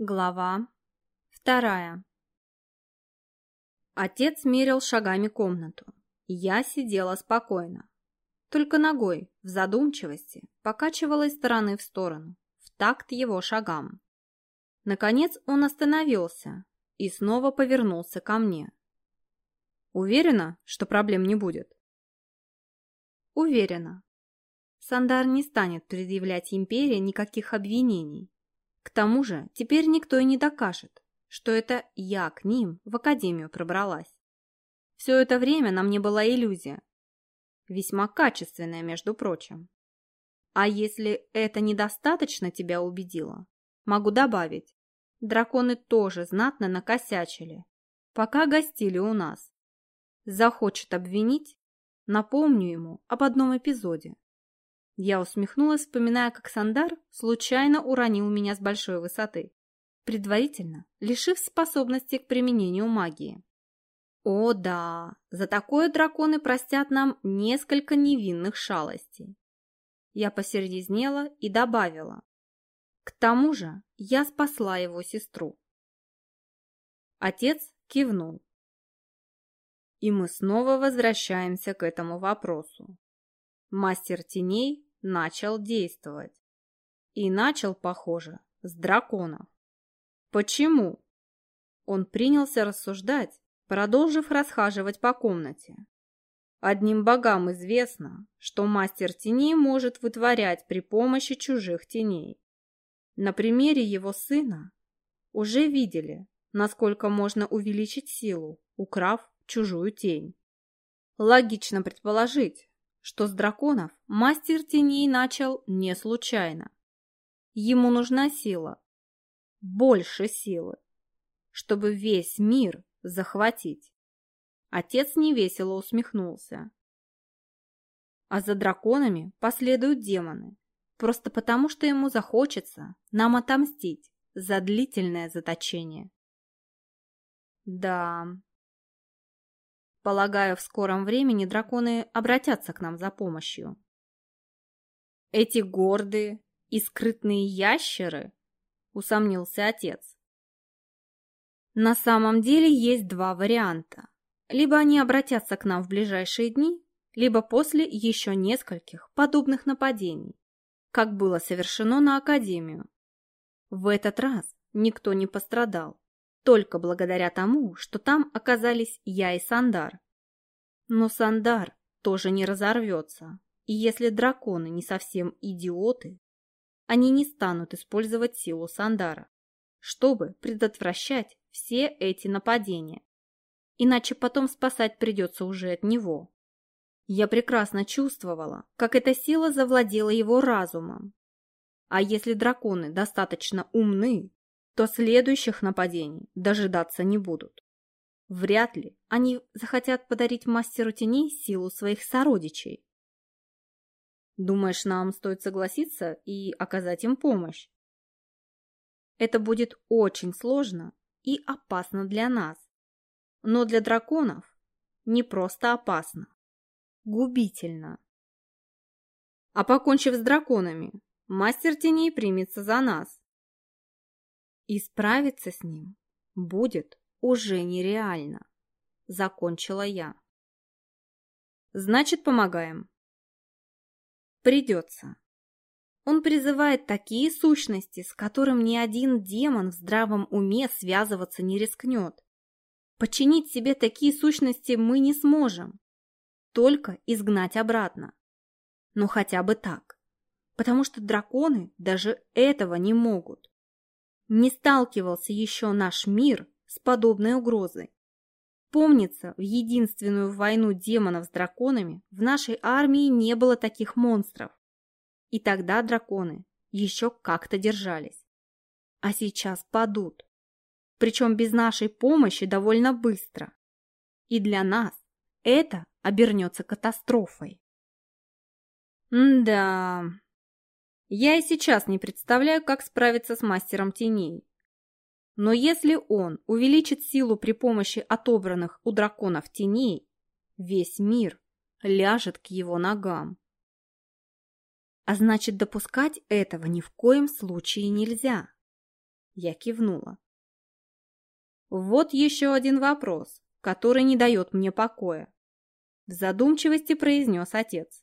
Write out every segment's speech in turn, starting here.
Глава вторая Отец мерил шагами комнату. Я сидела спокойно. Только ногой, в задумчивости, покачивала из стороны в сторону, в такт его шагам. Наконец он остановился и снова повернулся ко мне. «Уверена, что проблем не будет?» «Уверена. Сандар не станет предъявлять империи никаких обвинений к тому же теперь никто и не докажет, что это я к ним в академию пробралась. Все это время на мне была иллюзия. Весьма качественная, между прочим. А если это недостаточно тебя убедило, могу добавить, драконы тоже знатно накосячили, пока гостили у нас. Захочет обвинить, напомню ему об одном эпизоде. Я усмехнулась, вспоминая, как Сандар случайно уронил меня с большой высоты, предварительно лишив способности к применению магии. О да, за такое драконы простят нам несколько невинных шалостей. Я посерьезнела и добавила. К тому же я спасла его сестру. Отец кивнул. И мы снова возвращаемся к этому вопросу. Мастер теней начал действовать. И начал, похоже, с драконов. Почему? Он принялся рассуждать, продолжив расхаживать по комнате. Одним богам известно, что мастер теней может вытворять при помощи чужих теней. На примере его сына уже видели, насколько можно увеличить силу, украв чужую тень. Логично предположить, что с драконов мастер теней начал не случайно. Ему нужна сила, больше силы, чтобы весь мир захватить. Отец невесело усмехнулся. А за драконами последуют демоны, просто потому что ему захочется нам отомстить за длительное заточение. Да, Полагаю, в скором времени драконы обратятся к нам за помощью. Эти гордые и скрытные ящеры, усомнился отец. На самом деле есть два варианта. Либо они обратятся к нам в ближайшие дни, либо после еще нескольких подобных нападений, как было совершено на Академию. В этот раз никто не пострадал только благодаря тому, что там оказались я и Сандар. Но Сандар тоже не разорвется, и если драконы не совсем идиоты, они не станут использовать силу Сандара, чтобы предотвращать все эти нападения. Иначе потом спасать придется уже от него. Я прекрасно чувствовала, как эта сила завладела его разумом. А если драконы достаточно умны, то следующих нападений дожидаться не будут. Вряд ли они захотят подарить мастеру теней силу своих сородичей. Думаешь, нам стоит согласиться и оказать им помощь? Это будет очень сложно и опасно для нас. Но для драконов не просто опасно, губительно. А покончив с драконами, мастер теней примется за нас. И справиться с ним будет уже нереально, закончила я. Значит, помогаем. Придется. Он призывает такие сущности, с которым ни один демон в здравом уме связываться не рискнет. Починить себе такие сущности мы не сможем, только изгнать обратно. Но хотя бы так, потому что драконы даже этого не могут. Не сталкивался еще наш мир с подобной угрозой. Помнится, в единственную войну демонов с драконами в нашей армии не было таких монстров. И тогда драконы еще как-то держались. А сейчас падут. Причем без нашей помощи довольно быстро. И для нас это обернется катастрофой. М да, я и сейчас не представляю, как справиться с мастером теней. Но если он увеличит силу при помощи отобранных у драконов теней, весь мир ляжет к его ногам. А значит, допускать этого ни в коем случае нельзя. Я кивнула. Вот еще один вопрос, который не дает мне покоя. В задумчивости произнес отец.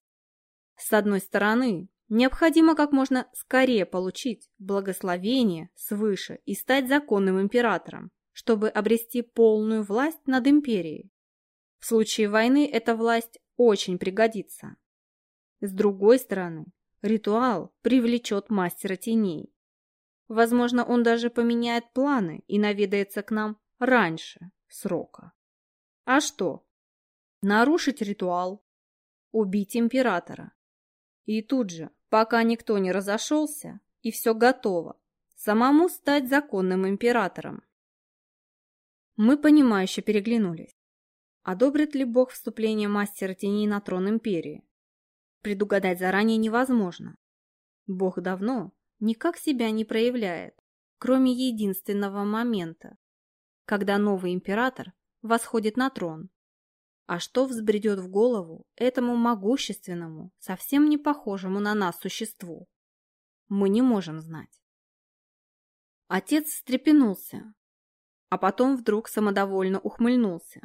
С одной стороны, необходимо как можно скорее получить благословение свыше и стать законным императором, чтобы обрести полную власть над империей. В случае войны эта власть очень пригодится. С другой стороны, ритуал привлечет мастера теней. Возможно, он даже поменяет планы и наведается к нам раньше срока. А что? Нарушить ритуал, убить императора. И тут же, пока никто не разошелся и все готово, самому стать законным императором. Мы понимающе переглянулись. Одобрит ли Бог вступление мастера теней на трон империи? Предугадать заранее невозможно. Бог давно никак себя не проявляет, кроме единственного момента, когда новый император восходит на трон. А что взбредет в голову этому могущественному, совсем не похожему на нас существу? Мы не можем знать. Отец встрепенулся, а потом вдруг самодовольно ухмыльнулся.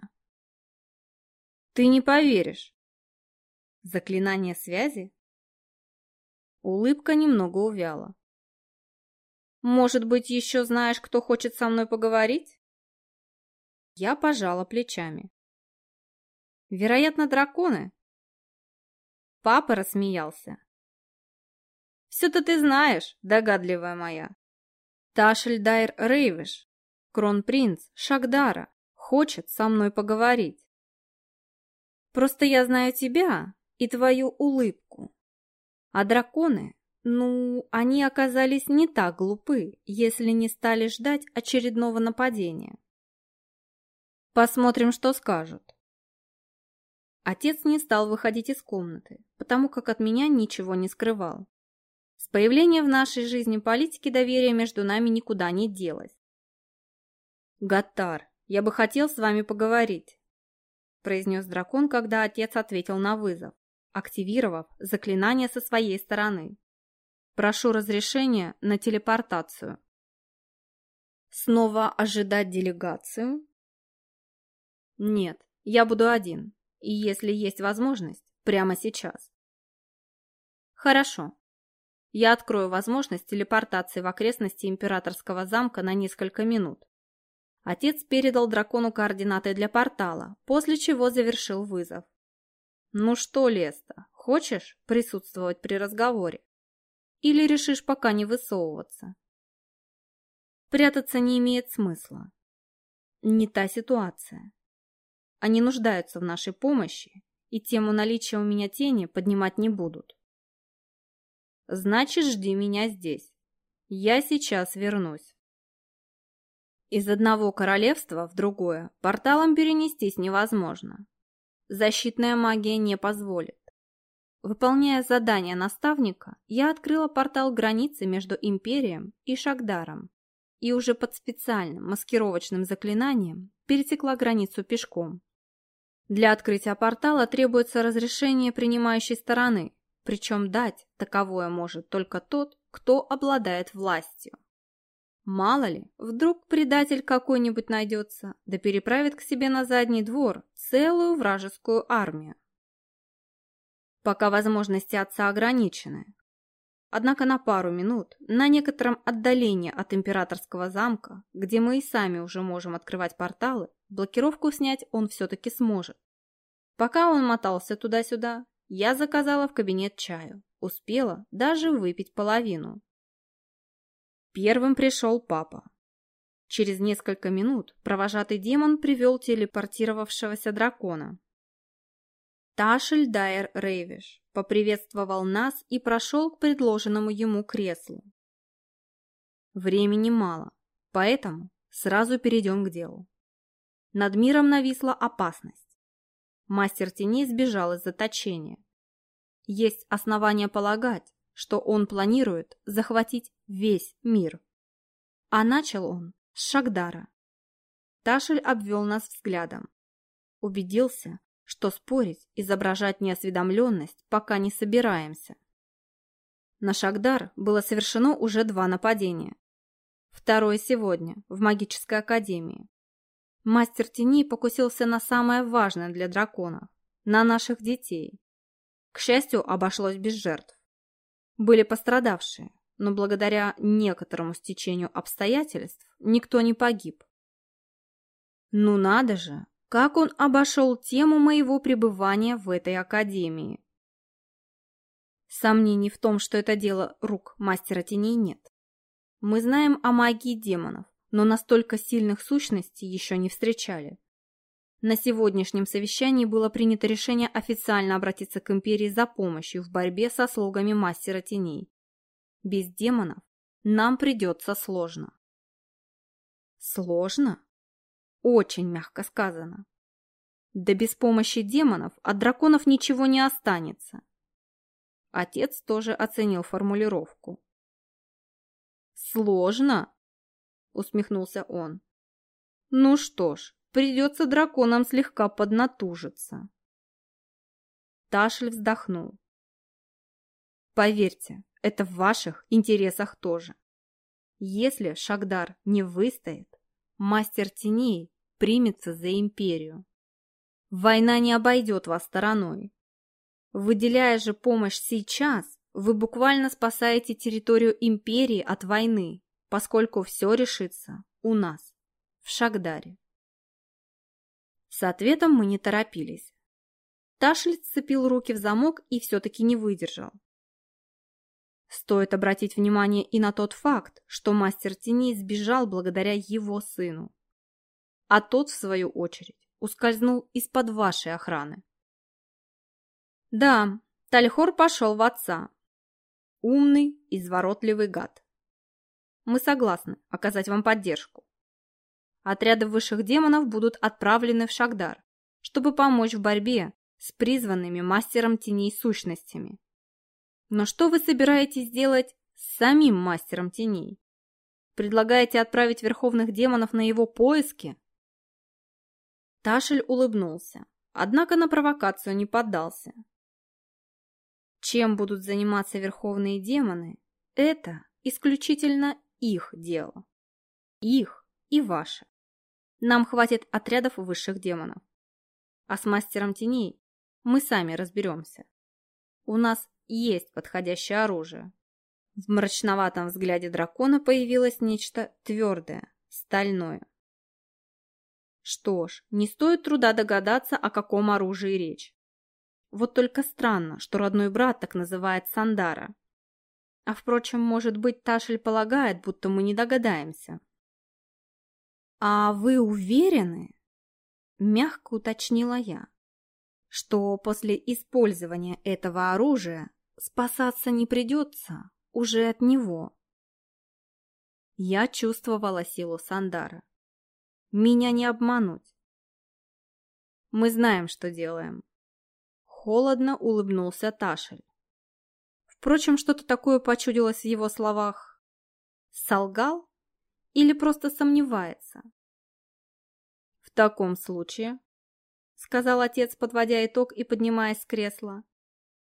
Ты не поверишь. Заклинание связи? Улыбка немного увяла. Может быть, еще знаешь, кто хочет со мной поговорить? Я пожала плечами. Вероятно, драконы. Папа рассмеялся. Все-то ты знаешь, догадливая моя. Ташельдайр Рейвиш, кронпринц Шагдара, хочет со мной поговорить. Просто я знаю тебя и твою улыбку. А драконы, ну, они оказались не так глупы, если не стали ждать очередного нападения. Посмотрим, что скажут. Отец не стал выходить из комнаты, потому как от меня ничего не скрывал. С появлением в нашей жизни политики доверия между нами никуда не делось. «Гаттар, я бы хотел с вами поговорить», – произнес дракон, когда отец ответил на вызов, активировав заклинание со своей стороны. «Прошу разрешения на телепортацию». «Снова ожидать делегацию?» «Нет, я буду один, и если есть возможность, прямо сейчас». «Хорошо. Я открою возможность телепортации в окрестности Императорского замка на несколько минут. Отец передал дракону координаты для портала, после чего завершил вызов. «Ну что, Леста, хочешь присутствовать при разговоре? Или решишь пока не высовываться?» Прятаться не имеет смысла. Не та ситуация. Они нуждаются в нашей помощи, и тему наличия у меня тени поднимать не будут. Значит, жди меня здесь. Я сейчас вернусь. Из одного королевства в другое порталом перенестись невозможно. Защитная магия не позволит. Выполняя задание наставника, я открыла портал границы между Империем и Шагдаром и уже под специальным маскировочным заклинанием пересекла границу пешком. Для открытия портала требуется разрешение принимающей стороны, причем дать таковое может только тот, кто обладает властью. Мало ли, вдруг предатель какой-нибудь найдется, да переправит к себе на задний двор целую вражескую армию. Пока возможности отца ограничены. Однако на пару минут, на некотором отдалении от императорского замка, где мы и сами уже можем открывать порталы, блокировку снять он все-таки сможет. Пока он мотался туда-сюда, я заказала в кабинет чаю. Успела даже выпить половину. Первым пришел папа. Через несколько минут провожатый демон привел телепортировавшегося дракона. Ташель Дайер Рейвиш поприветствовал нас и прошел к предложенному ему креслу. Времени мало, поэтому сразу перейдем к делу. Над миром нависла опасность. Мастер теней сбежал из заточения. Есть основания полагать, что он планирует захватить весь мир. А начал он с Шагдара. Ташель обвел нас взглядом. Убедился, что спорить, изображать неосведомленность пока не собираемся. На Шагдар было совершено уже два нападения. Второе сегодня, в магической академии. Мастер теней покусился на самое важное для драконов – на наших детей. К счастью, обошлось без жертв. Были пострадавшие, но благодаря некоторому стечению обстоятельств никто не погиб. Ну надо же, как он обошел тему моего пребывания в этой академии. Сомнений в том, что это дело рук мастера теней нет. Мы знаем о магии демонов, но настолько сильных сущностей еще не встречали. На сегодняшнем совещании было принято решение официально обратиться к империи за помощью в борьбе со слугами мастера теней. Без демонов нам придется сложно. Сложно? Очень мягко сказано. Да без помощи демонов от драконов ничего не останется. Отец тоже оценил формулировку. «Сложно?» — усмехнулся он. «Ну что ж, придется драконам слегка поднатужиться». Ташль вздохнул. «Поверьте, это в ваших интересах тоже. Если Шагдар не выстоит, мастер теней примется за империю. Война не обойдет вас стороной. Выделяя же помощь сейчас, вы буквально спасаете территорию империи от войны, поскольку все решится у нас, в Шагдаре. С ответом мы не торопились. Ташлиц сцепил руки в замок и все-таки не выдержал. Стоит обратить внимание и на тот факт, что мастер теней сбежал благодаря его сыну. А тот, в свою очередь, ускользнул из-под вашей охраны. Да, Тальхор пошел в отца. Умный, изворотливый гад. Мы согласны оказать вам поддержку. Отряды высших демонов будут отправлены в Шагдар, чтобы помочь в борьбе с призванными мастером теней сущностями. Но что вы собираетесь делать с самим мастером теней? Предлагаете отправить верховных демонов на его поиски? Ташель улыбнулся, однако на провокацию не поддался. Чем будут заниматься верховные демоны, это исключительно их дело. Их и ваше. Нам хватит отрядов высших демонов. А с мастером теней мы сами разберемся. У нас есть подходящее оружие. В мрачноватом взгляде дракона появилось нечто твердое, стальное. Что ж, не стоит труда догадаться, о каком оружии речь. Вот только странно, что родной брат так называет Сандара. А впрочем, может быть, Ташель полагает, будто мы не догадаемся. «А вы уверены?» – мягко уточнила я, что после использования этого оружия спасаться не придется уже от него. Я чувствовала силу Сандара. Меня не обмануть. Мы знаем, что делаем. Холодно улыбнулся Ташель. Впрочем, что-то такое почудилось в его словах. Солгал или просто сомневается? В таком случае, сказал отец, подводя итог и поднимаясь с кресла,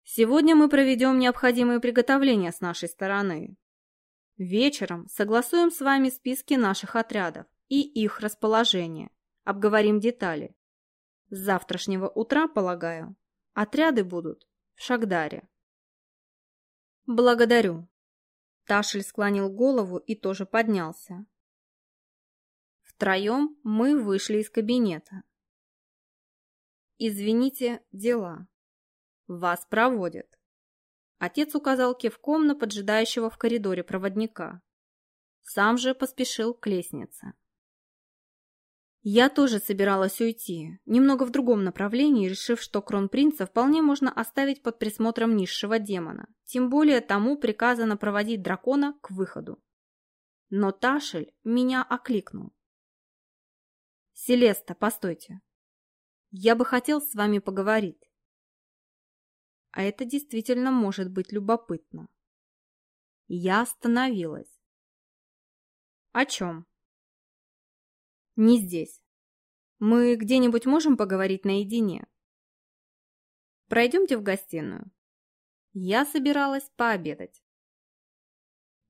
сегодня мы проведем необходимые приготовления с нашей стороны. Вечером согласуем с вами списки наших отрядов и их расположение, обговорим детали. С завтрашнего утра, полагаю, Отряды будут в Шагдаре. Благодарю. Ташель склонил голову и тоже поднялся. Втроем мы вышли из кабинета. Извините, дела. Вас проводят. Отец указал кивком на поджидающего в коридоре проводника. Сам же поспешил к лестнице. Я тоже собиралась уйти, немного в другом направлении, решив, что кронпринца вполне можно оставить под присмотром низшего демона, тем более тому приказано проводить дракона к выходу. Но Ташель меня окликнул. «Селеста, постойте. Я бы хотел с вами поговорить. А это действительно может быть любопытно». Я остановилась. «О чем?» Не здесь. Мы где-нибудь можем поговорить наедине? Пройдемте в гостиную. Я собиралась пообедать.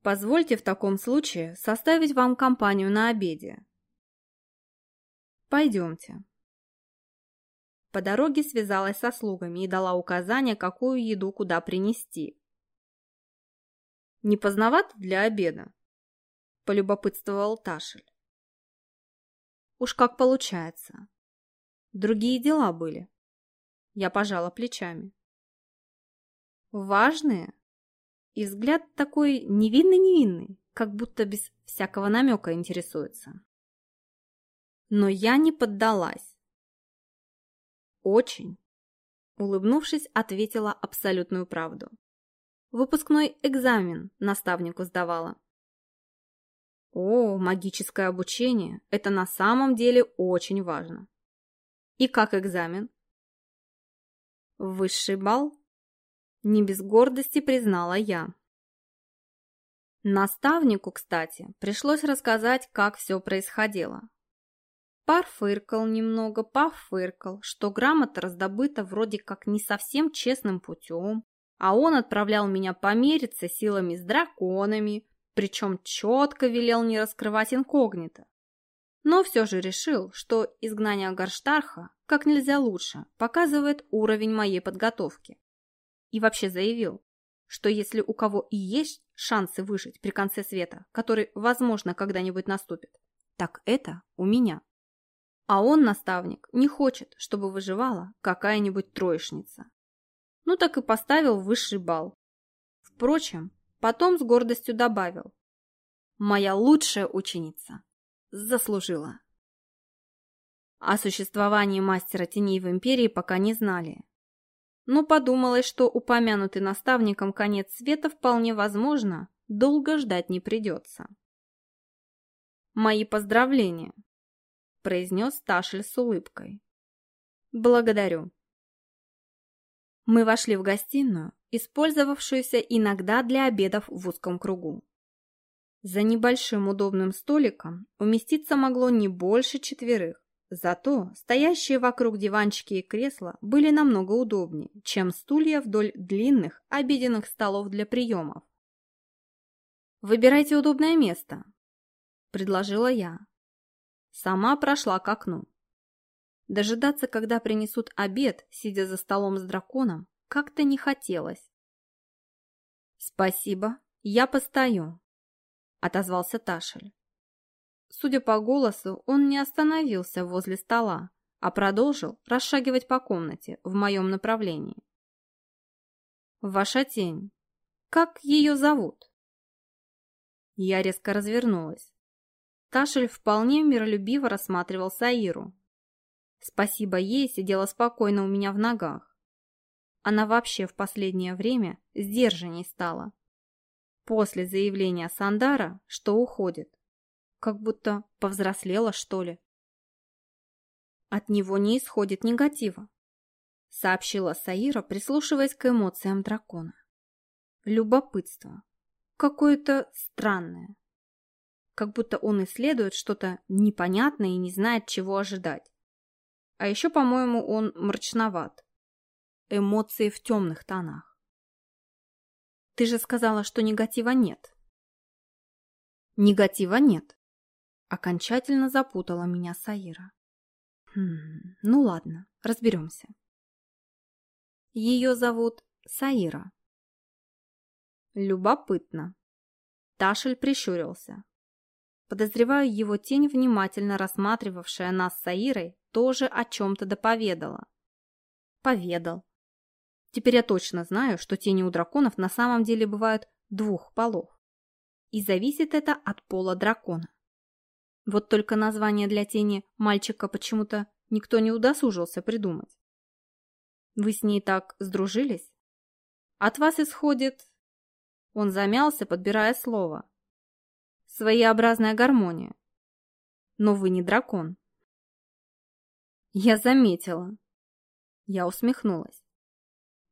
Позвольте в таком случае составить вам компанию на обеде. Пойдемте. По дороге связалась со слугами и дала указание, какую еду куда принести. «Не поздновато для обеда?» – полюбопытствовал Ташель. «Уж как получается. Другие дела были». Я пожала плечами. «Важные?» И взгляд такой невинный-невинный, как будто без всякого намека интересуется. Но я не поддалась. Очень. Улыбнувшись, ответила абсолютную правду. Выпускной экзамен наставнику сдавала. О, магическое обучение – это на самом деле очень важно. И как экзамен? Высший балл? Не без гордости признала я. Наставнику, кстати, пришлось рассказать, как все происходило. Парфыркал немного, пофыркал, что грамота раздобыта вроде как не совсем честным путем, а он отправлял меня помериться силами с драконами, причем четко велел не раскрывать инкогнито. Но все же решил, что изгнание Гарштарха как нельзя лучше показывает уровень моей подготовки. И вообще заявил, что если у кого и есть шансы выжить при конце света, который, возможно, когда-нибудь наступит, так это у меня. А он, наставник, не хочет, чтобы выживала какая-нибудь троечница. Ну так и поставил высший балл. Впрочем, потом с гордостью добавил. Моя лучшая ученица заслужила. О существовании мастера теней в империи пока не знали. Но подумалось, что упомянутый наставником конец света вполне возможно, долго ждать не придется. Мои поздравления произнес Ташель с улыбкой. «Благодарю». Мы вошли в гостиную, использовавшуюся иногда для обедов в узком кругу. За небольшим удобным столиком уместиться могло не больше четверых, зато стоящие вокруг диванчики и кресла были намного удобнее, чем стулья вдоль длинных обеденных столов для приемов. «Выбирайте удобное место», — предложила я, Сама прошла к окну. Дожидаться, когда принесут обед, сидя за столом с драконом, как-то не хотелось. «Спасибо, я постою», — отозвался Ташель. Судя по голосу, он не остановился возле стола, а продолжил расшагивать по комнате в моем направлении. «Ваша тень. Как ее зовут?» Я резко развернулась. Ташель вполне миролюбиво рассматривал Саиру. Спасибо ей сидела спокойно у меня в ногах. Она вообще в последнее время сдержанней стала. После заявления Сандара, что уходит. Как будто повзрослела, что ли. От него не исходит негатива, сообщила Саира, прислушиваясь к эмоциям дракона. Любопытство. Какое-то странное как будто он исследует что-то непонятное и не знает, чего ожидать. А еще, по-моему, он мрачноват. Эмоции в темных тонах. Ты же сказала, что негатива нет. Негатива нет. Окончательно запутала меня Саира. Хм, ну ладно, разберемся. Ее зовут Саира. Любопытно. Ташель прищурился. Подозреваю, его тень, внимательно рассматривавшая нас с Аирой, тоже о чем-то доповедала. Поведал. Теперь я точно знаю, что тени у драконов на самом деле бывают двух полов. И зависит это от пола дракона. Вот только название для тени мальчика почему-то никто не удосужился придумать. Вы с ней так сдружились? От вас исходит... Он замялся, подбирая слово своеобразная гармония. Но вы не дракон. Я заметила. Я усмехнулась.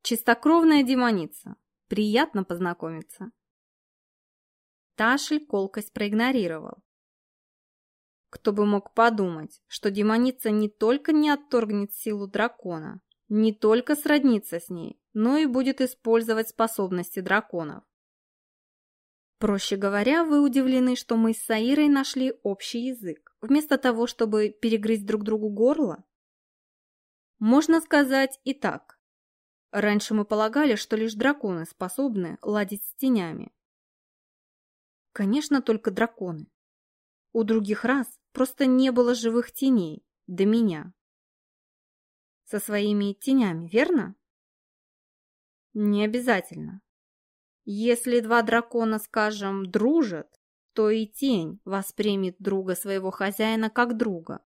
Чистокровная демоница. Приятно познакомиться. Ташель колкость проигнорировал. Кто бы мог подумать, что демоница не только не отторгнет силу дракона, не только сроднится с ней, но и будет использовать способности драконов. Проще говоря, вы удивлены, что мы с Саирой нашли общий язык, вместо того, чтобы перегрызть друг другу горло? Можно сказать и так. Раньше мы полагали, что лишь драконы способны ладить с тенями. Конечно, только драконы. У других рас просто не было живых теней до меня. Со своими тенями, верно? Не обязательно. Если два дракона, скажем, дружат, то и тень воспримет друга своего хозяина как друга.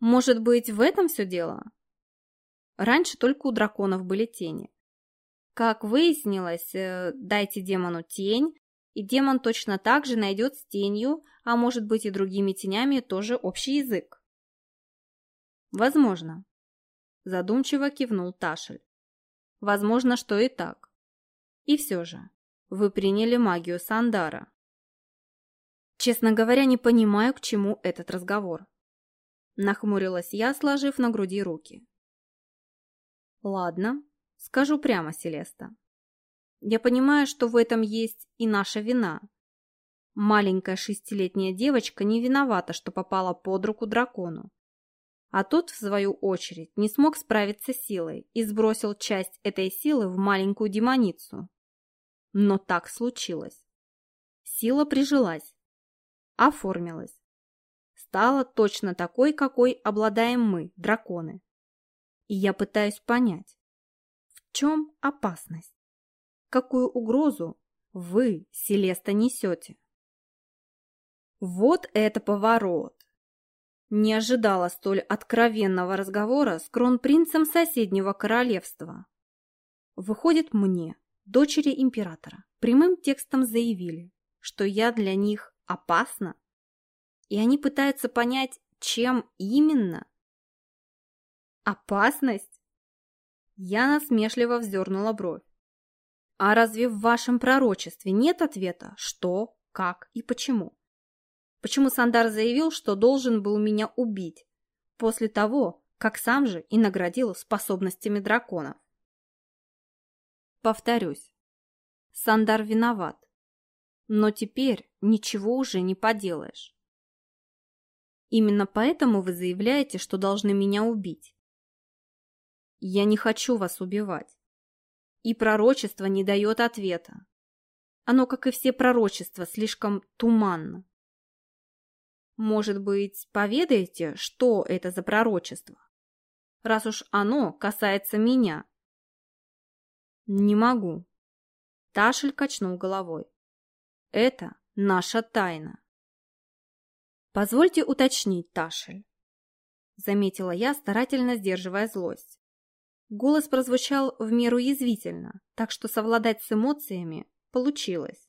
Может быть, в этом все дело? Раньше только у драконов были тени. Как выяснилось, э, дайте демону тень, и демон точно так же найдет с тенью, а может быть и другими тенями, тоже общий язык. Возможно. Задумчиво кивнул Ташель. Возможно, что и так. И все же, вы приняли магию Сандара. Честно говоря, не понимаю, к чему этот разговор. Нахмурилась я, сложив на груди руки. Ладно, скажу прямо, Селеста. Я понимаю, что в этом есть и наша вина. Маленькая шестилетняя девочка не виновата, что попала под руку дракону. А тот, в свою очередь, не смог справиться с силой и сбросил часть этой силы в маленькую демоницу. Но так случилось. Сила прижилась, оформилась. Стала точно такой, какой обладаем мы, драконы. И я пытаюсь понять, в чем опасность? Какую угрозу вы, Селеста, несете? Вот это поворот! Не ожидала столь откровенного разговора с кронпринцем соседнего королевства. Выходит мне, дочери императора, прямым текстом заявили, что я для них опасна? И они пытаются понять, чем именно Опасность? Я насмешливо вздернула бровь. А разве в вашем пророчестве нет ответа, что, как и почему? Почему Сандар заявил, что должен был меня убить, после того, как сам же и наградил способностями драконов? Повторюсь, Сандар виноват, но теперь ничего уже не поделаешь. Именно поэтому вы заявляете, что должны меня убить. Я не хочу вас убивать. И пророчество не дает ответа. Оно, как и все пророчества, слишком туманно. Может быть, поведаете, что это за пророчество? Раз уж оно касается меня. Не могу. Ташель качнул головой. Это наша тайна. Позвольте уточнить, Ташель. Заметила я, старательно сдерживая злость. Голос прозвучал в меру язвительно, так что совладать с эмоциями получилось.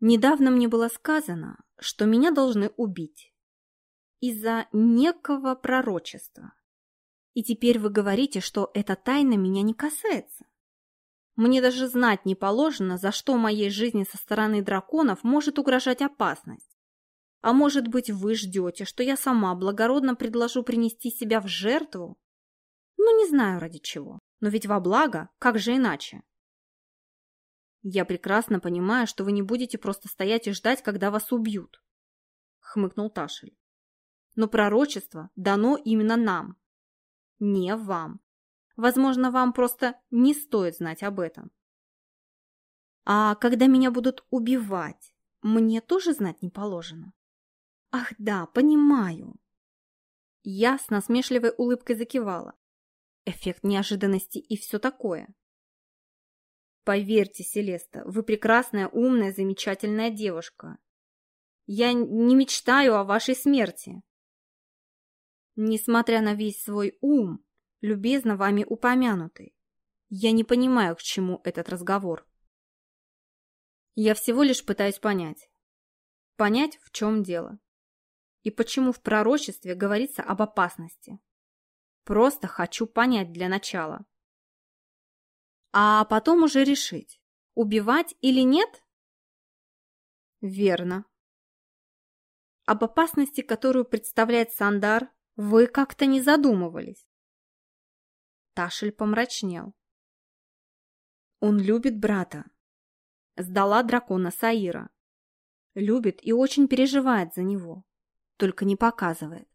Недавно мне было сказано, что меня должны убить. Из-за некого пророчества. И теперь вы говорите, что эта тайна меня не касается. Мне даже знать не положено, за что моей жизни со стороны драконов может угрожать опасность. А может быть, вы ждете, что я сама благородно предложу принести себя в жертву ну, не знаю ради чего. Но ведь во благо, как же иначе? Я прекрасно понимаю, что вы не будете просто стоять и ждать, когда вас убьют, хмыкнул Ташель. Но пророчество дано именно нам, не вам. Возможно, вам просто не стоит знать об этом. А когда меня будут убивать, мне тоже знать не положено. Ах да, понимаю. Я с насмешливой улыбкой закивала эффект неожиданности и все такое. Поверьте, Селеста, вы прекрасная, умная, замечательная девушка. Я не мечтаю о вашей смерти. Несмотря на весь свой ум, любезно вами упомянутый, я не понимаю, к чему этот разговор. Я всего лишь пытаюсь понять. Понять, в чем дело. И почему в пророчестве говорится об опасности. Просто хочу понять для начала. А потом уже решить, убивать или нет? Верно. Об опасности, которую представляет Сандар, вы как-то не задумывались. Ташель помрачнел. Он любит брата. Сдала дракона Саира. Любит и очень переживает за него, только не показывает.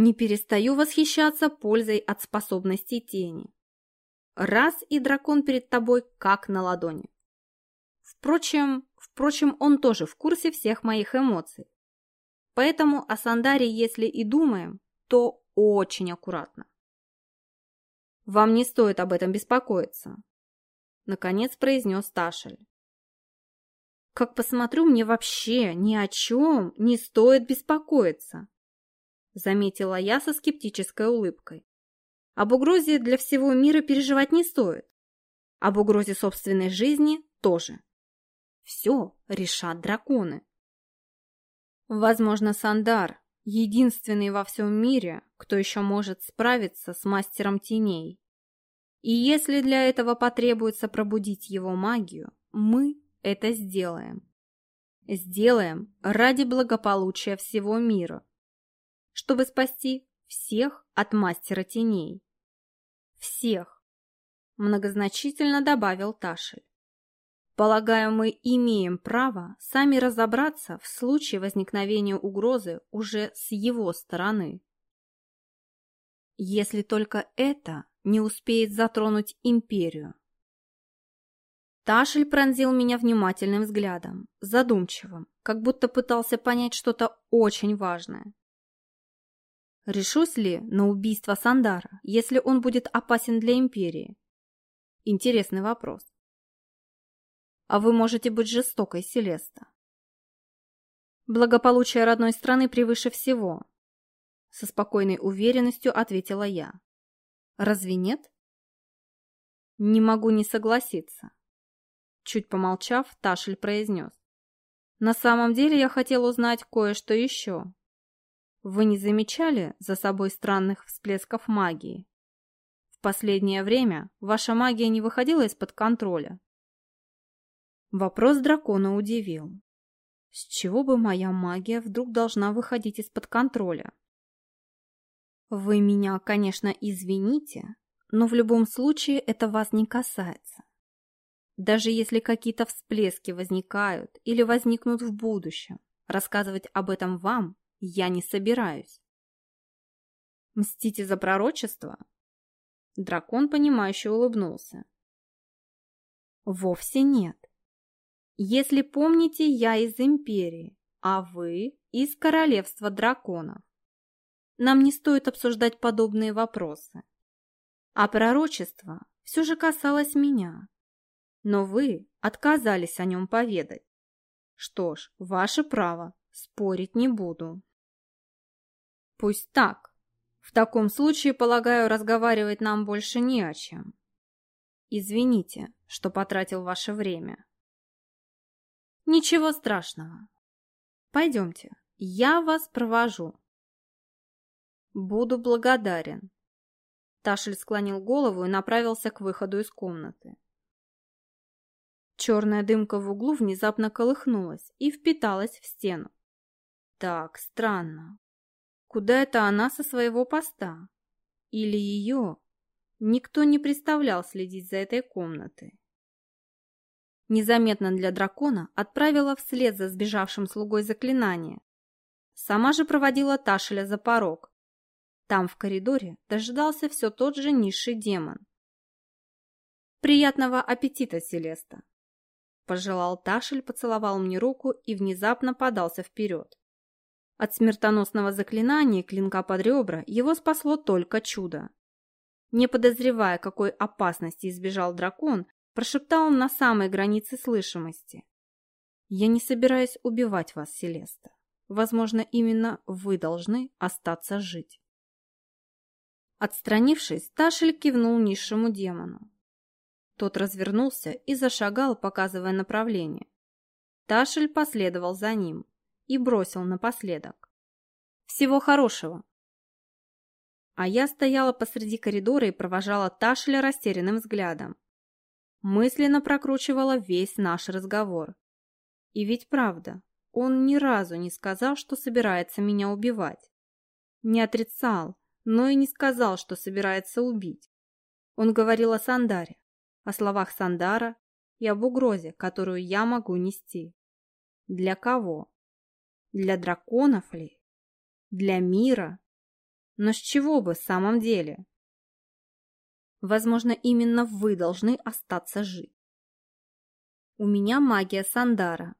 Не перестаю восхищаться пользой от способностей тени. Раз и дракон перед тобой как на ладони. Впрочем, впрочем, он тоже в курсе всех моих эмоций. Поэтому о Сандаре, если и думаем, то очень аккуратно. Вам не стоит об этом беспокоиться, наконец произнес Ташель. Как посмотрю, мне вообще ни о чем не стоит беспокоиться, заметила я со скептической улыбкой. Об угрозе для всего мира переживать не стоит. Об угрозе собственной жизни тоже. Все решат драконы. Возможно, Сандар — единственный во всем мире, кто еще может справиться с мастером теней. И если для этого потребуется пробудить его магию, мы это сделаем. Сделаем ради благополучия всего мира, чтобы спасти всех от мастера теней. Всех, многозначительно добавил Ташель. Полагаю, мы имеем право сами разобраться в случае возникновения угрозы уже с его стороны. Если только это не успеет затронуть империю. Ташель пронзил меня внимательным взглядом, задумчивым, как будто пытался понять что-то очень важное. Решусь ли на убийство Сандара, если он будет опасен для империи? Интересный вопрос. А вы можете быть жестокой, Селеста. Благополучие родной страны превыше всего. Со спокойной уверенностью ответила я. Разве нет? Не могу не согласиться. Чуть помолчав, Ташель произнес. На самом деле я хотел узнать кое-что еще. Вы не замечали за собой странных всплесков магии? В последнее время ваша магия не выходила из-под контроля. Вопрос дракона удивил. С чего бы моя магия вдруг должна выходить из-под контроля? Вы меня, конечно, извините, но в любом случае это вас не касается. Даже если какие-то всплески возникают или возникнут в будущем, рассказывать об этом вам я не собираюсь. Мстите за пророчество? Дракон, понимающе улыбнулся. Вовсе нет. Если помните, я из Империи, а вы из Королевства Драконов. Нам не стоит обсуждать подобные вопросы. А пророчество все же касалось меня. Но вы отказались о нем поведать. Что ж, ваше право, спорить не буду. Пусть так. В таком случае, полагаю, разговаривать нам больше не о чем. Извините, что потратил ваше время. Ничего страшного. Пойдемте, я вас провожу. Буду благодарен. Ташель склонил голову и направился к выходу из комнаты. Черная дымка в углу внезапно колыхнулась и впиталась в стену. Так, странно. Куда это она со своего поста? Или ее? Никто не представлял следить за этой комнатой незаметно для дракона отправила вслед за сбежавшим слугой заклинание. Сама же проводила Ташеля за порог. Там в коридоре дожидался все тот же низший демон. «Приятного аппетита, Селеста!» Пожелал Ташель, поцеловал мне руку и внезапно подался вперед. От смертоносного заклинания клинка под ребра его спасло только чудо. Не подозревая, какой опасности избежал дракон, Прошептал он на самой границе слышимости. «Я не собираюсь убивать вас, Селеста. Возможно, именно вы должны остаться жить». Отстранившись, Ташель кивнул низшему демону. Тот развернулся и зашагал, показывая направление. Ташель последовал за ним и бросил напоследок. «Всего хорошего!» А я стояла посреди коридора и провожала Ташеля растерянным взглядом мысленно прокручивала весь наш разговор. И ведь правда, он ни разу не сказал, что собирается меня убивать. Не отрицал, но и не сказал, что собирается убить. Он говорил о Сандаре, о словах Сандара и об угрозе, которую я могу нести. Для кого? Для драконов ли? Для мира? Но с чего бы в самом деле? Возможно, именно вы должны остаться жить. У меня магия Сандара.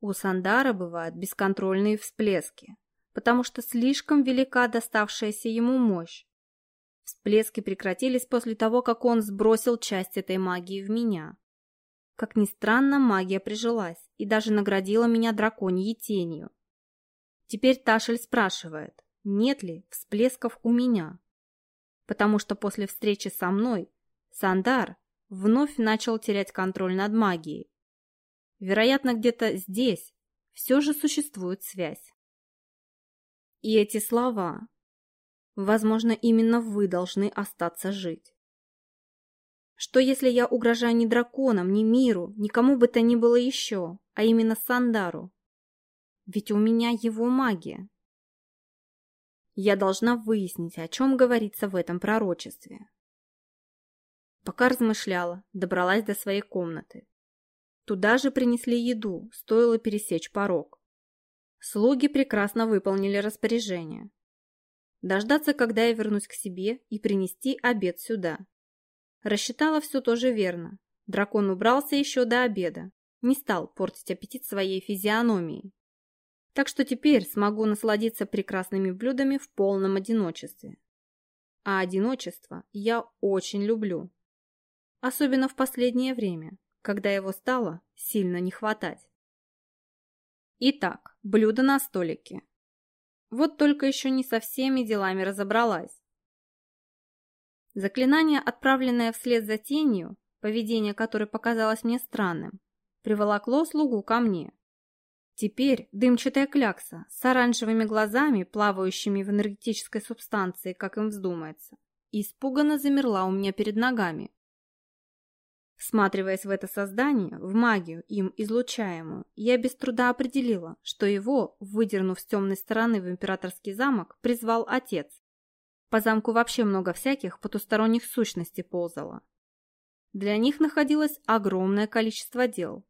У Сандара бывают бесконтрольные всплески, потому что слишком велика доставшаяся ему мощь. Всплески прекратились после того, как он сбросил часть этой магии в меня. Как ни странно, магия прижилась и даже наградила меня драконьей тенью. Теперь Ташель спрашивает, нет ли всплесков у меня. Потому что после встречи со мной Сандар вновь начал терять контроль над магией. Вероятно, где-то здесь все же существует связь. И эти слова, возможно, именно вы должны остаться жить. Что если я угрожаю не драконам, не миру, никому бы то ни было еще, а именно Сандару? Ведь у меня его магия. Я должна выяснить, о чем говорится в этом пророчестве. Пока размышляла, добралась до своей комнаты. Туда же принесли еду, стоило пересечь порог. Слуги прекрасно выполнили распоряжение. Дождаться, когда я вернусь к себе, и принести обед сюда. Рассчитала все тоже верно. Дракон убрался еще до обеда. Не стал портить аппетит своей физиономией. Так что теперь смогу насладиться прекрасными блюдами в полном одиночестве. А одиночество я очень люблю. Особенно в последнее время, когда его стало сильно не хватать. Итак, блюдо на столике. Вот только еще не со всеми делами разобралась. Заклинание, отправленное вслед за тенью, поведение которой показалось мне странным, приволокло слугу ко мне. Теперь дымчатая клякса с оранжевыми глазами, плавающими в энергетической субстанции, как им вздумается, испуганно замерла у меня перед ногами. Всматриваясь в это создание, в магию, им излучаемую, я без труда определила, что его, выдернув с темной стороны в императорский замок, призвал отец. По замку вообще много всяких потусторонних сущностей ползало. Для них находилось огромное количество дел.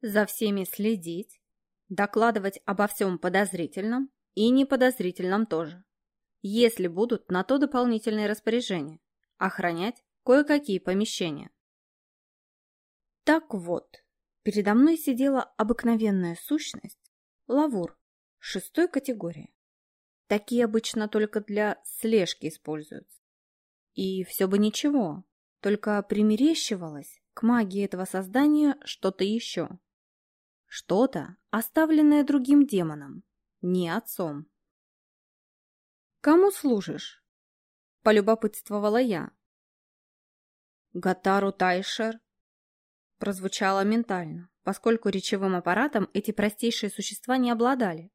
За всеми следить, докладывать обо всем подозрительном и неподозрительном тоже. Если будут на то дополнительные распоряжения, охранять кое-какие помещения. Так вот, передо мной сидела обыкновенная сущность, лавур, шестой категории. Такие обычно только для слежки используются. И все бы ничего, только примерещивалось к магии этого создания что-то еще. Что-то, оставленное другим демоном, не отцом. «Кому служишь?» – полюбопытствовала я. «Гатару Тайшер?» – прозвучало ментально, поскольку речевым аппаратом эти простейшие существа не обладали.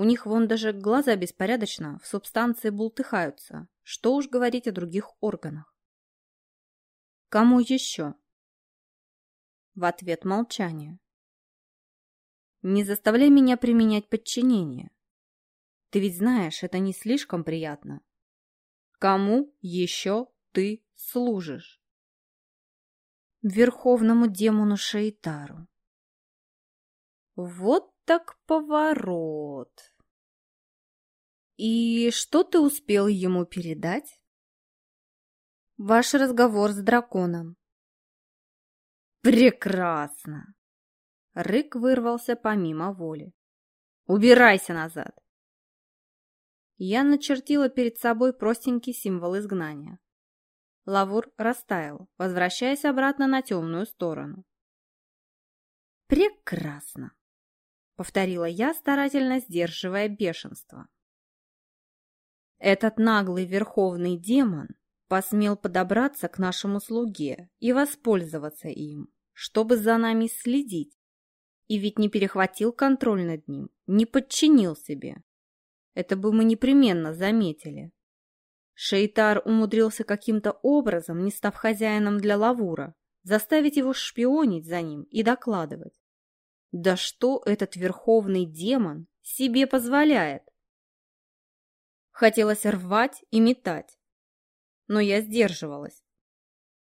У них вон даже глаза беспорядочно в субстанции бултыхаются. Что уж говорить о других органах. Кому еще? В ответ молчание. Не заставляй меня применять подчинение. Ты ведь знаешь, это не слишком приятно. Кому еще ты служишь? Верховному демону Шейтару. Вот так поворот. И что ты успел ему передать? Ваш разговор с драконом. Прекрасно. Рык вырвался помимо воли. Убирайся назад. Я начертила перед собой простенький символ изгнания. Лавур растаял, возвращаясь обратно на темную сторону. Прекрасно повторила я, старательно сдерживая бешенство. Этот наглый верховный демон посмел подобраться к нашему слуге и воспользоваться им, чтобы за нами следить. И ведь не перехватил контроль над ним, не подчинил себе. Это бы мы непременно заметили. Шейтар умудрился каким-то образом, не став хозяином для Лавура, заставить его шпионить за ним и докладывать. Да что этот верховный демон себе позволяет? Хотелось рвать и метать, но я сдерживалась.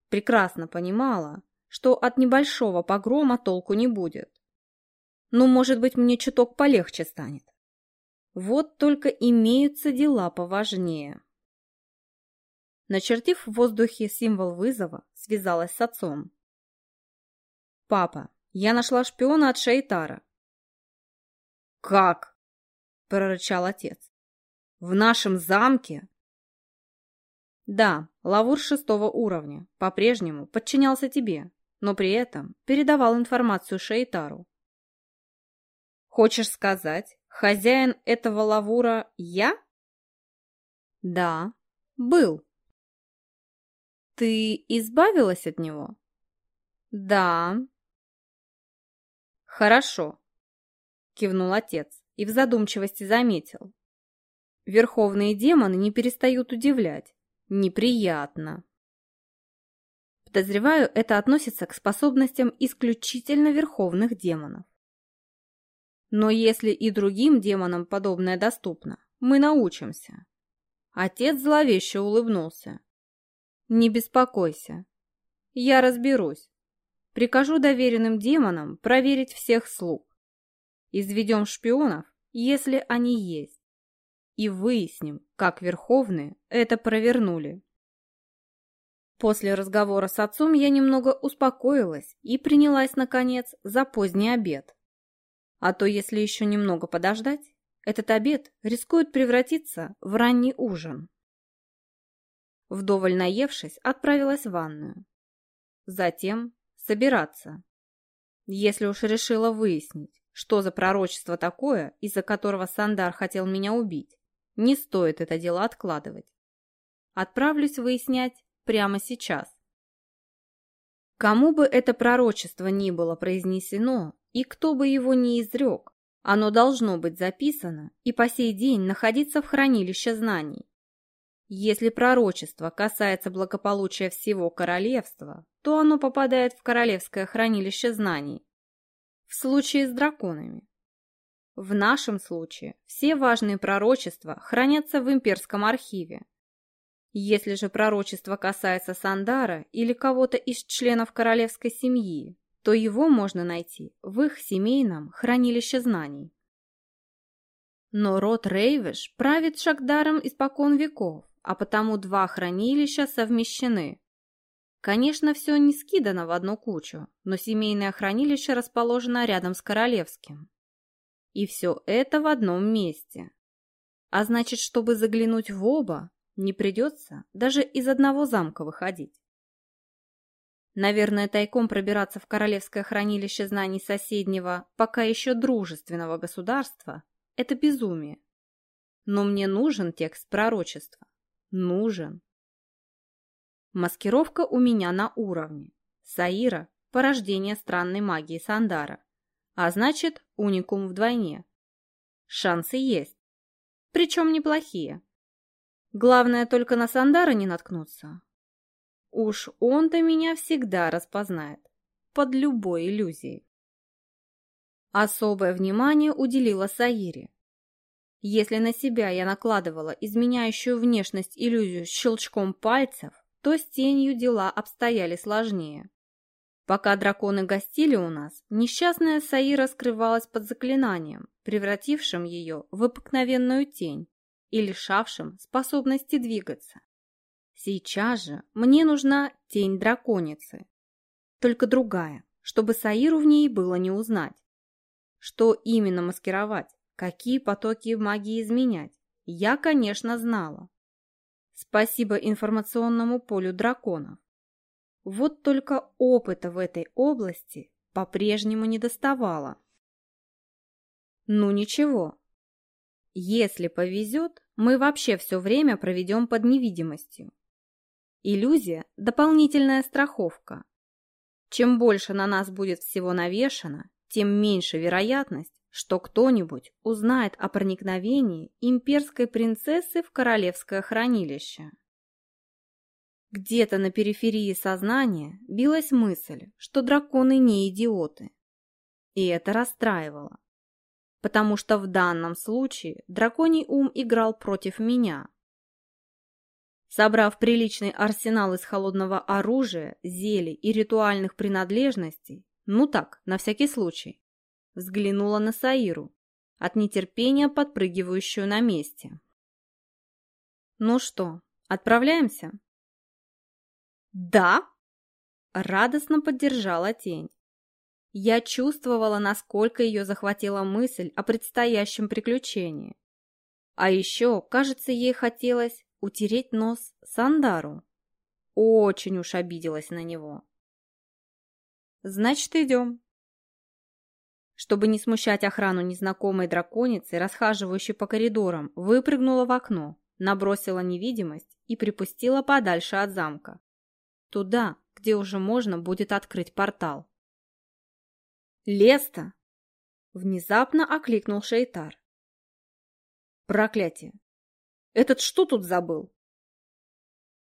Прекрасно понимала, что от небольшого погрома толку не будет. Ну, может быть, мне чуток полегче станет. Вот только имеются дела поважнее. Начертив в воздухе символ вызова, связалась с отцом. «Папа, я нашла шпиона от Шейтара». «Как?» – прорычал отец. «В нашем замке?» «Да, Лавур шестого уровня, по-прежнему подчинялся тебе, но при этом передавал информацию Шейтару. Хочешь сказать, хозяин этого Лавура я? Да, был. Ты избавилась от него? Да. Хорошо, кивнул отец и в задумчивости заметил. Верховные демоны не перестают удивлять. Неприятно. Подозреваю, это относится к способностям исключительно верховных демонов. Но если и другим демонам подобное доступно, мы научимся. Отец зловеще улыбнулся. Не беспокойся. Я разберусь. Прикажу доверенным демонам проверить всех слуг. Изведем шпионов, если они есть и выясним, как Верховные это провернули. После разговора с отцом я немного успокоилась и принялась, наконец, за поздний обед. А то, если еще немного подождать, этот обед рискует превратиться в ранний ужин. Вдоволь наевшись, отправилась в ванную. Затем собираться. Если уж решила выяснить, что за пророчество такое, из-за которого Сандар хотел меня убить, не стоит это дело откладывать. Отправлюсь выяснять прямо сейчас. Кому бы это пророчество ни было произнесено, и кто бы его ни изрек, оно должно быть записано и по сей день находиться в хранилище знаний. Если пророчество касается благополучия всего королевства, то оно попадает в королевское хранилище знаний. В случае с драконами в нашем случае все важные пророчества хранятся в имперском архиве. Если же пророчество касается Сандара или кого-то из членов королевской семьи, то его можно найти в их семейном хранилище знаний. Но род Рейвеш правит Шагдаром испокон веков, а потому два хранилища совмещены. Конечно, все не скидано в одну кучу, но семейное хранилище расположено рядом с королевским. И все это в одном месте. А значит, чтобы заглянуть в оба, не придется даже из одного замка выходить. Наверное, тайком пробираться в королевское хранилище знаний соседнего, пока еще дружественного государства – это безумие. Но мне нужен текст пророчества. Нужен. Маскировка у меня на уровне. Саира – порождение странной магии Сандара. А значит, уникум вдвойне. Шансы есть. Причем неплохие. Главное только на Сандара не наткнуться. Уж он-то меня всегда распознает. Под любой иллюзией. Особое внимание уделила Саире. Если на себя я накладывала изменяющую внешность иллюзию щелчком пальцев, то с тенью дела обстояли сложнее. Пока драконы гостили у нас, несчастная Саира скрывалась под заклинанием, превратившим ее в обыкновенную тень и лишавшим способности двигаться. Сейчас же мне нужна тень драконицы. Только другая, чтобы Саиру в ней было не узнать. Что именно маскировать, какие потоки магии изменять, я, конечно, знала. Спасибо информационному полю драконов. Вот только опыта в этой области по-прежнему не доставало. Ну ничего. Если повезет, мы вообще все время проведем под невидимостью. Иллюзия – дополнительная страховка. Чем больше на нас будет всего навешано, тем меньше вероятность, что кто-нибудь узнает о проникновении имперской принцессы в королевское хранилище. Где-то на периферии сознания билась мысль, что драконы не идиоты. И это расстраивало. Потому что в данном случае драконий ум играл против меня. Собрав приличный арсенал из холодного оружия, зелий и ритуальных принадлежностей, ну так, на всякий случай, взглянула на Саиру, от нетерпения подпрыгивающую на месте. «Ну что, отправляемся?» «Да!» — радостно поддержала тень. Я чувствовала, насколько ее захватила мысль о предстоящем приключении. А еще, кажется, ей хотелось утереть нос Сандару. Очень уж обиделась на него. Значит, идем. Чтобы не смущать охрану незнакомой драконицы, расхаживающей по коридорам, выпрыгнула в окно, набросила невидимость и припустила подальше от замка. Туда, где уже можно будет открыть портал. «Леста!» — внезапно окликнул Шейтар. «Проклятие! Этот что тут забыл?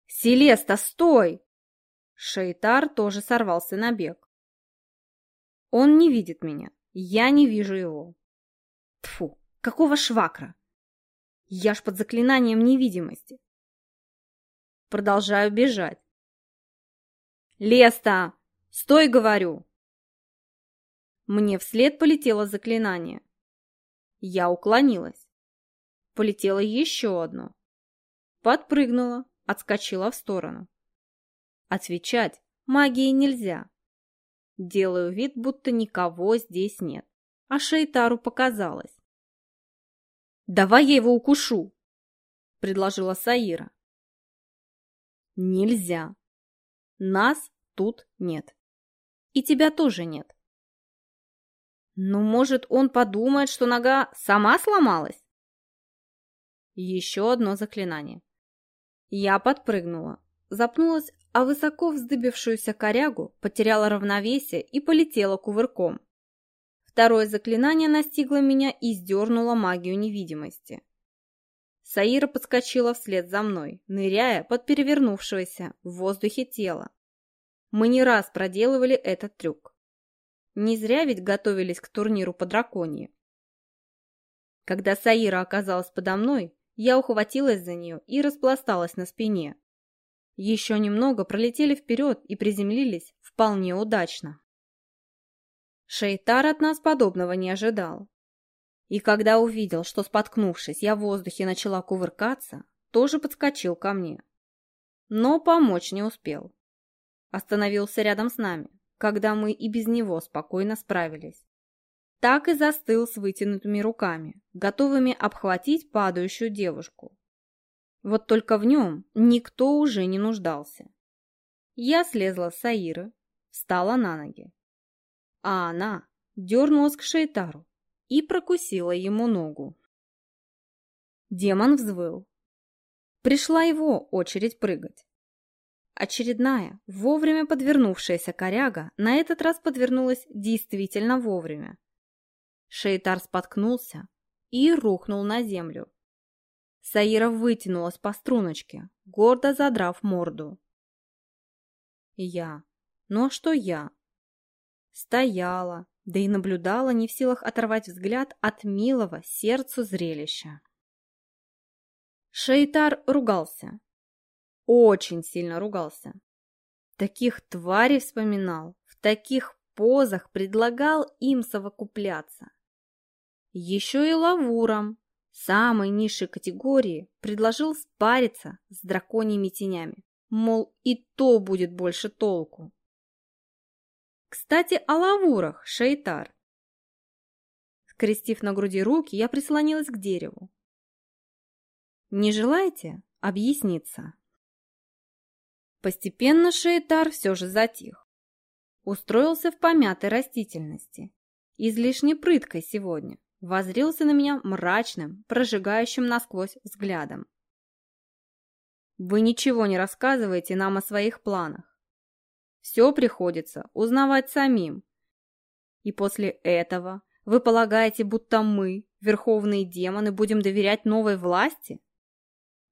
Селеста, стой! Шейтар тоже сорвался на бег. Он не видит меня, я не вижу его. Тфу, какого швакра? Я ж под заклинанием невидимости. Продолжаю бежать. Леста, стой, говорю! Мне вслед полетело заклинание. Я уклонилась полетело еще одно. Подпрыгнула, отскочила в сторону. Отвечать магии нельзя. Делаю вид, будто никого здесь нет. А Шейтару показалось. «Давай я его укушу!» — предложила Саира. «Нельзя. Нас тут нет. И тебя тоже нет. Ну, может, он подумает, что нога сама сломалась? Еще одно заклинание. Я подпрыгнула, запнулась, а высоко вздыбившуюся корягу потеряла равновесие и полетела кувырком. Второе заклинание настигло меня и сдернуло магию невидимости. Саира подскочила вслед за мной, ныряя под перевернувшееся в воздухе тело. Мы не раз проделывали этот трюк. Не зря ведь готовились к турниру по драконье. Когда Саира оказалась подо мной, я ухватилась за нее и распласталась на спине. Еще немного пролетели вперед и приземлились вполне удачно. Шейтар от нас подобного не ожидал. И когда увидел, что, споткнувшись, я в воздухе начала кувыркаться, тоже подскочил ко мне. Но помочь не успел. Остановился рядом с нами, когда мы и без него спокойно справились так и застыл с вытянутыми руками, готовыми обхватить падающую девушку. Вот только в нем никто уже не нуждался. Я слезла с Саиры, встала на ноги, а она дернулась к Шейтару и прокусила ему ногу. Демон взвыл. Пришла его очередь прыгать. Очередная, вовремя подвернувшаяся коряга на этот раз подвернулась действительно вовремя. Шейтар споткнулся и рухнул на землю. Саира вытянулась по струночке, гордо задрав морду. Я. Ну а что я? Стояла, да и наблюдала, не в силах оторвать взгляд от милого сердцу зрелища. Шейтар ругался. Очень сильно ругался. Таких тварей вспоминал, в таких позах предлагал им совокупляться. Еще и лавурам, самой низшей категории, предложил спариться с драконьими тенями. Мол, и то будет больше толку. Кстати, о лавурах, Шейтар. Скрестив на груди руки, я прислонилась к дереву. Не желаете объясниться? Постепенно Шейтар все же затих. Устроился в помятой растительности. Излишне прыткой сегодня возрился на меня мрачным, прожигающим насквозь взглядом. «Вы ничего не рассказываете нам о своих планах. Все приходится узнавать самим. И после этого вы полагаете, будто мы, верховные демоны, будем доверять новой власти?»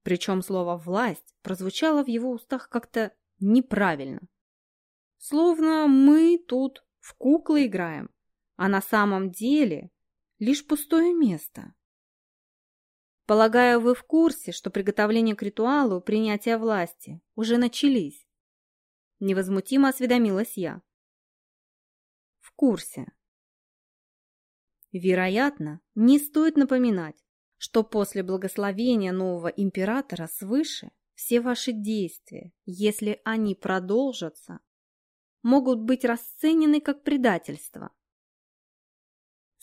Причем слово «власть» прозвучало в его устах как-то неправильно. Словно мы тут в куклы играем, а на самом деле лишь пустое место. Полагаю, вы в курсе, что приготовления к ритуалу принятия власти уже начались. Невозмутимо осведомилась я. В курсе. Вероятно, не стоит напоминать, что после благословения нового императора свыше все ваши действия, если они продолжатся, могут быть расценены как предательство.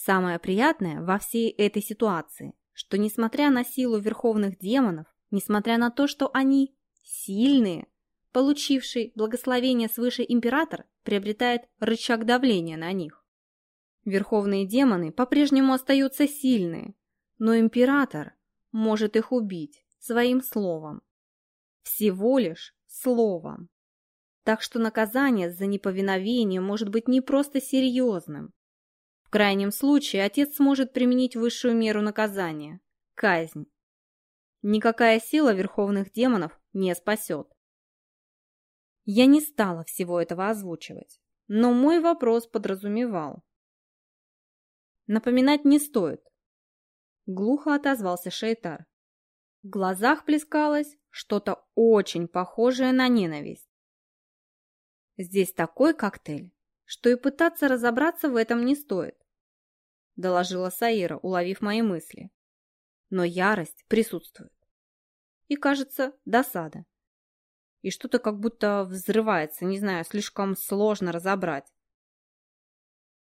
Самое приятное во всей этой ситуации, что несмотря на силу верховных демонов, несмотря на то, что они сильные, получивший благословение свыше император приобретает рычаг давления на них. Верховные демоны по-прежнему остаются сильные, но император может их убить своим словом. Всего лишь словом. Так что наказание за неповиновение может быть не просто серьезным, крайнем случае отец сможет применить высшую меру наказания – казнь. Никакая сила верховных демонов не спасет. Я не стала всего этого озвучивать, но мой вопрос подразумевал. Напоминать не стоит. Глухо отозвался Шейтар. В глазах плескалось что-то очень похожее на ненависть. Здесь такой коктейль, что и пытаться разобраться в этом не стоит. — доложила Саира, уловив мои мысли. Но ярость присутствует. И, кажется, досада. И что-то как будто взрывается, не знаю, слишком сложно разобрать.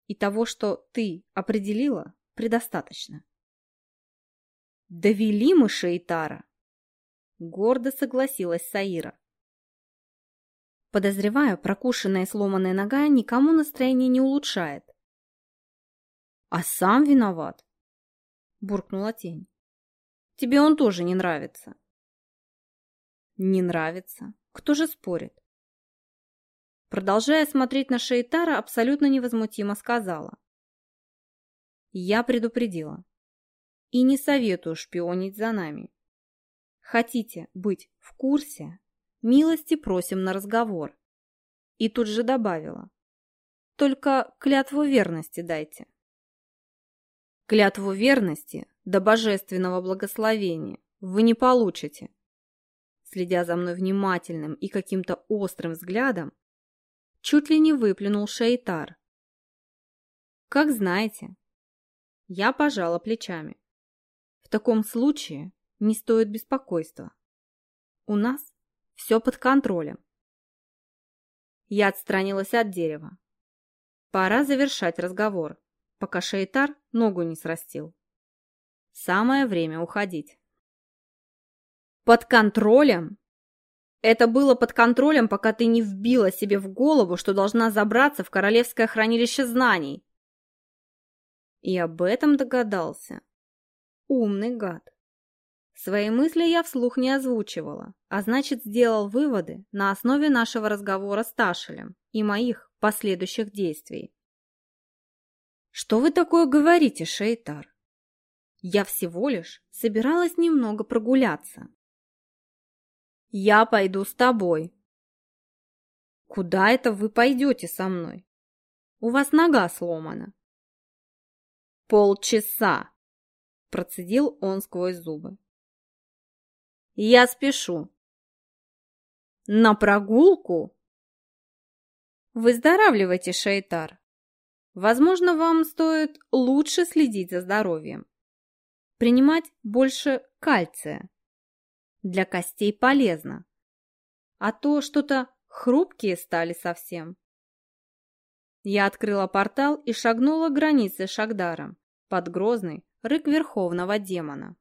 И того, что ты определила, предостаточно. «Довели мы Шейтара!» Гордо согласилась Саира. Подозреваю, прокушенная и сломанная нога никому настроение не улучшает. А сам виноват, буркнула тень. Тебе он тоже не нравится. Не нравится. Кто же спорит? Продолжая смотреть на Шейтара, абсолютно невозмутимо сказала. Я предупредила. И не советую шпионить за нами. Хотите быть в курсе? Милости просим на разговор. И тут же добавила. Только клятву верности дайте. Клятву верности до божественного благословения вы не получите. Следя за мной внимательным и каким-то острым взглядом, чуть ли не выплюнул Шейтар. Как знаете. Я пожала плечами. В таком случае не стоит беспокойства. У нас все под контролем. Я отстранилась от дерева. Пора завершать разговор пока Шейтар ногу не срастил. Самое время уходить. Под контролем? Это было под контролем, пока ты не вбила себе в голову, что должна забраться в королевское хранилище знаний. И об этом догадался. Умный гад. Свои мысли я вслух не озвучивала, а значит сделал выводы на основе нашего разговора с Ташелем и моих последующих действий. «Что вы такое говорите, Шейтар?» «Я всего лишь собиралась немного прогуляться». «Я пойду с тобой». «Куда это вы пойдете со мной? У вас нога сломана». «Полчаса», — процедил он сквозь зубы. «Я спешу». «На прогулку?» «Выздоравливайте, Шейтар. Возможно, вам стоит лучше следить за здоровьем. Принимать больше кальция. Для костей полезно. А то что-то хрупкие стали совсем. Я открыла портал и шагнула к границе Шагдаром под грозный рык верховного демона.